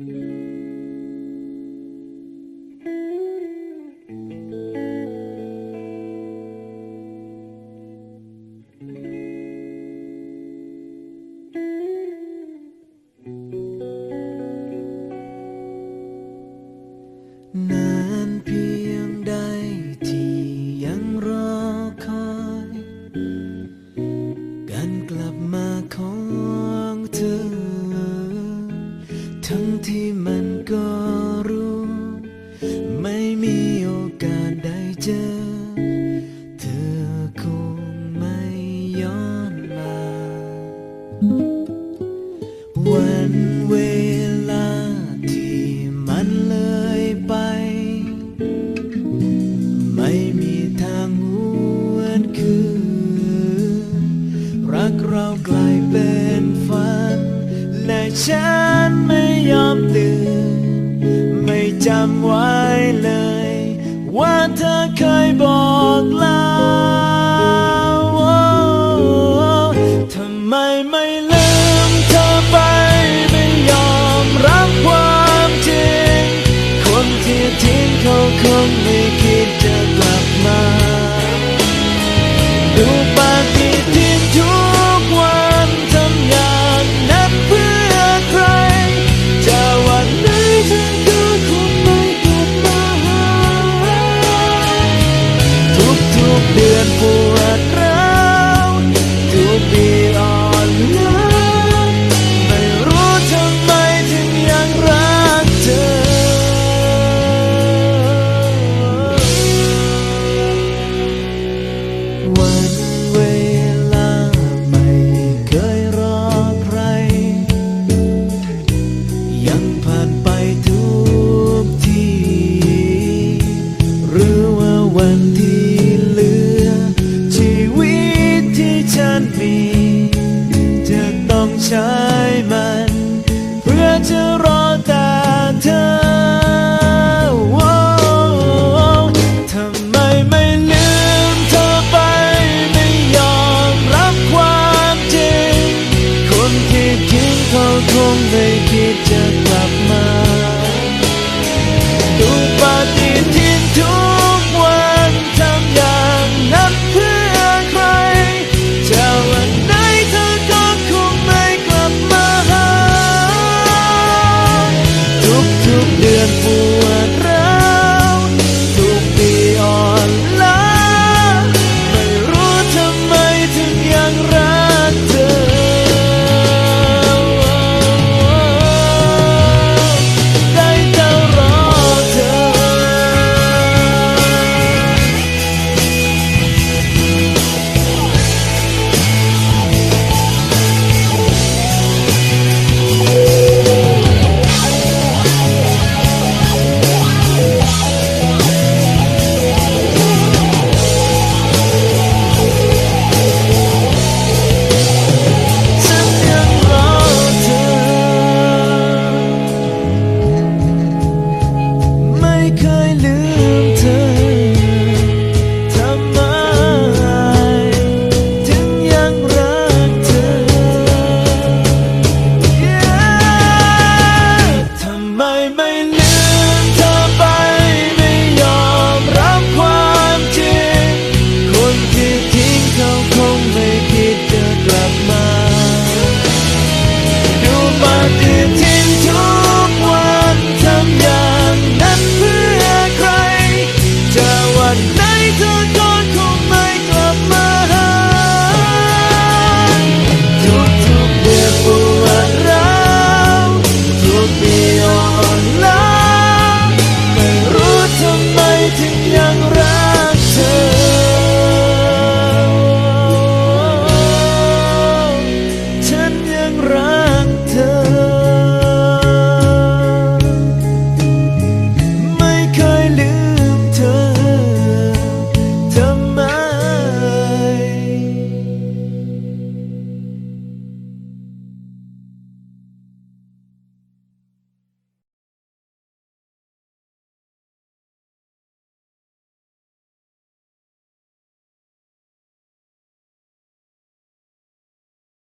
Mm-hmm. ฉันไม่ยอมตื่น ไม่จำไว้เลย ว่าเธอเคยบอกลา Liverpool.